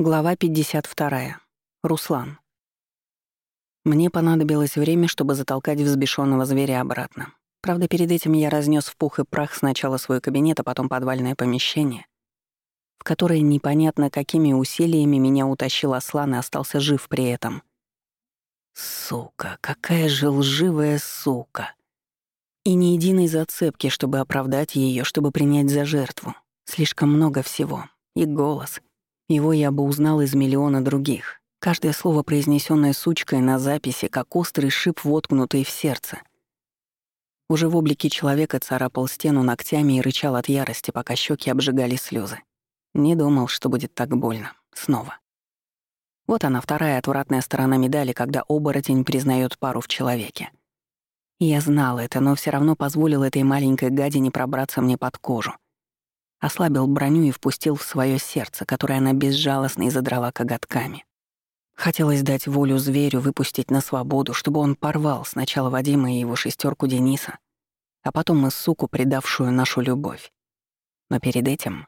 Глава 52. Руслан. Мне понадобилось время, чтобы затолкать взбешенного зверя обратно. Правда, перед этим я разнес в пух и прах сначала свой кабинет, а потом подвальное помещение, в которое непонятно какими усилиями меня утащил Аслан и остался жив при этом. Сука, какая же лживая сука. И ни единой зацепки, чтобы оправдать ее, чтобы принять за жертву. Слишком много всего. И голос — его я бы узнал из миллиона других. Каждое слово, произнесенное сучкой на записи, как острый шип, воткнутый в сердце. Уже в облике человека царапал стену ногтями и рычал от ярости, пока щеки обжигали слезы. Не думал, что будет так больно. Снова. Вот она, вторая отвратная сторона медали, когда оборотень признает пару в человеке. Я знал это, но все равно позволил этой маленькой гадине пробраться мне под кожу — Ослабил броню и впустил в свое сердце, которое она безжалостно изодрала коготками. Хотелось дать волю зверю, выпустить на свободу, чтобы он порвал сначала Вадима и его шестерку Дениса, а потом и суку, предавшую нашу любовь. Но перед этим...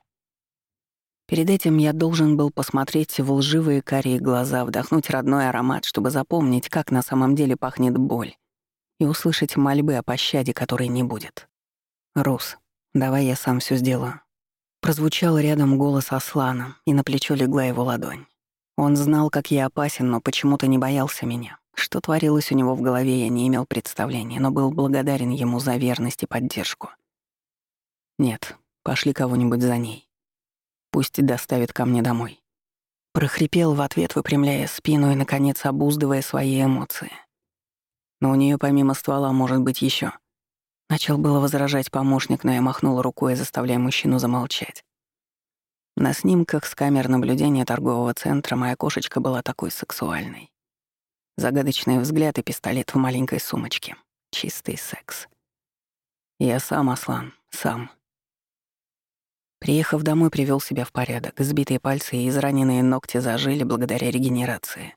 Перед этим я должен был посмотреть в лживые карие глаза, вдохнуть родной аромат, чтобы запомнить, как на самом деле пахнет боль, и услышать мольбы о пощаде, которой не будет. «Рус, давай я сам все сделаю. Прозвучал рядом голос Аслана, и на плечо легла его ладонь. Он знал, как я опасен, но почему-то не боялся меня. Что творилось у него в голове, я не имел представления, но был благодарен ему за верность и поддержку. «Нет, пошли кого-нибудь за ней. Пусть доставит ко мне домой». Прохрипел в ответ, выпрямляя спину и, наконец, обуздывая свои эмоции. Но у нее помимо ствола может быть еще. Начал было возражать помощник, но я махнул рукой, заставляя мужчину замолчать. На снимках с камер наблюдения торгового центра моя кошечка была такой сексуальной. Загадочный взгляд и пистолет в маленькой сумочке. Чистый секс. Я сам, Аслан, сам. Приехав домой, привел себя в порядок. Сбитые пальцы и израненные ногти зажили благодаря регенерации.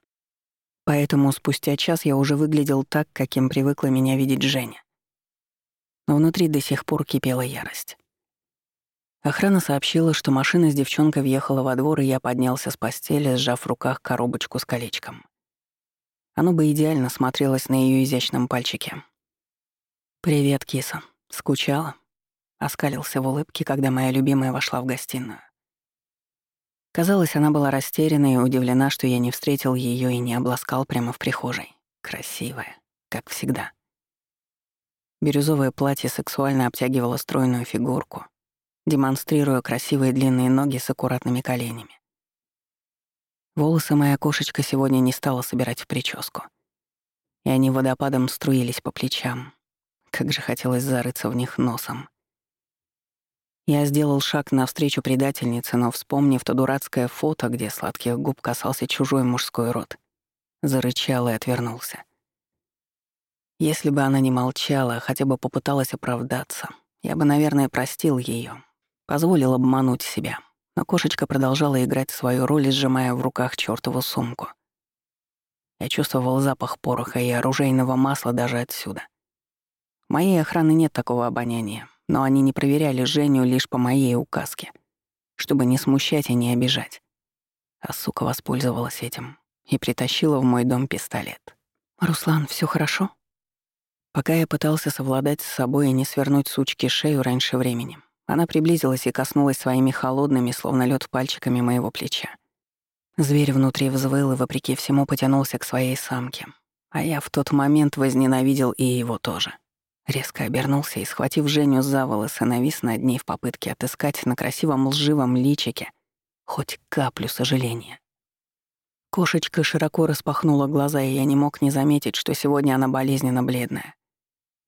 Поэтому спустя час я уже выглядел так, каким привыкла меня видеть Женя но внутри до сих пор кипела ярость. Охрана сообщила, что машина с девчонкой въехала во двор, и я поднялся с постели, сжав в руках коробочку с колечком. Оно бы идеально смотрелось на ее изящном пальчике. «Привет, киса. Скучала?» Оскалился в улыбке, когда моя любимая вошла в гостиную. Казалось, она была растеряна и удивлена, что я не встретил ее и не обласкал прямо в прихожей. Красивая, как всегда. Бирюзовое платье сексуально обтягивало стройную фигурку, демонстрируя красивые длинные ноги с аккуратными коленями. Волосы моя кошечка сегодня не стала собирать в прическу, и они водопадом струились по плечам. Как же хотелось зарыться в них носом. Я сделал шаг навстречу предательнице, но, вспомнив то дурацкое фото, где сладких губ касался чужой мужской рот, зарычал и отвернулся. Если бы она не молчала, хотя бы попыталась оправдаться, я бы, наверное, простил ее, позволил обмануть себя. Но кошечка продолжала играть свою роль, сжимая в руках чёртову сумку. Я чувствовал запах пороха и оружейного масла даже отсюда. Моей охраны нет такого обоняния, но они не проверяли Женю лишь по моей указке, чтобы не смущать и не обижать. А сука воспользовалась этим и притащила в мой дом пистолет. «Руслан, все хорошо?» Пока я пытался совладать с собой и не свернуть сучки шею раньше времени, она приблизилась и коснулась своими холодными, словно лед пальчиками моего плеча. Зверь внутри взвыл и, вопреки всему, потянулся к своей самке. А я в тот момент возненавидел и его тоже. Резко обернулся и, схватив Женю за волосы, навис над ней в попытке отыскать на красивом лживом личике хоть каплю сожаления. Кошечка широко распахнула глаза, и я не мог не заметить, что сегодня она болезненно бледная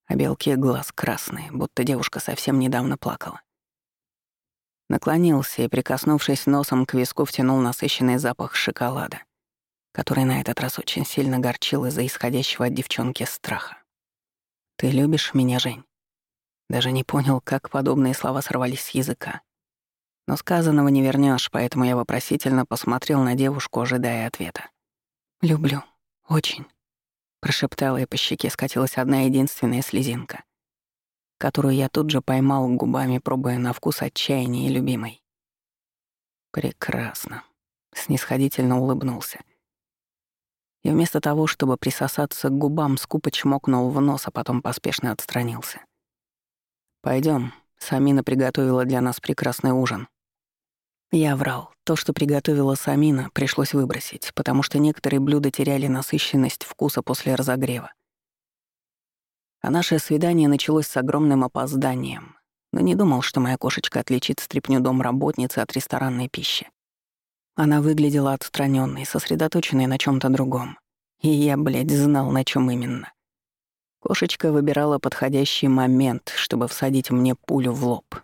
а белки глаз красные, будто девушка совсем недавно плакала. Наклонился и, прикоснувшись носом к виску, втянул насыщенный запах шоколада, который на этот раз очень сильно горчил из-за исходящего от девчонки страха. «Ты любишь меня, Жень?» Даже не понял, как подобные слова сорвались с языка. Но сказанного не вернешь, поэтому я вопросительно посмотрел на девушку, ожидая ответа. «Люблю. Очень». Прошептала, и по щеке скатилась одна единственная слезинка, которую я тут же поймал губами, пробуя на вкус отчаяния и любимой. Прекрасно. снисходительно улыбнулся. И вместо того, чтобы присосаться к губам, скупо чмокнул в нос, а потом поспешно отстранился. Пойдем, Самина приготовила для нас прекрасный ужин». Я врал. То, что приготовила Самина, пришлось выбросить, потому что некоторые блюда теряли насыщенность вкуса после разогрева. А наше свидание началось с огромным опозданием, но не думал, что моя кошечка отличит стряпню домработницы от ресторанной пищи. Она выглядела отстраненной, сосредоточенной на чем то другом. И я, блядь, знал, на чем именно. Кошечка выбирала подходящий момент, чтобы всадить мне пулю в лоб.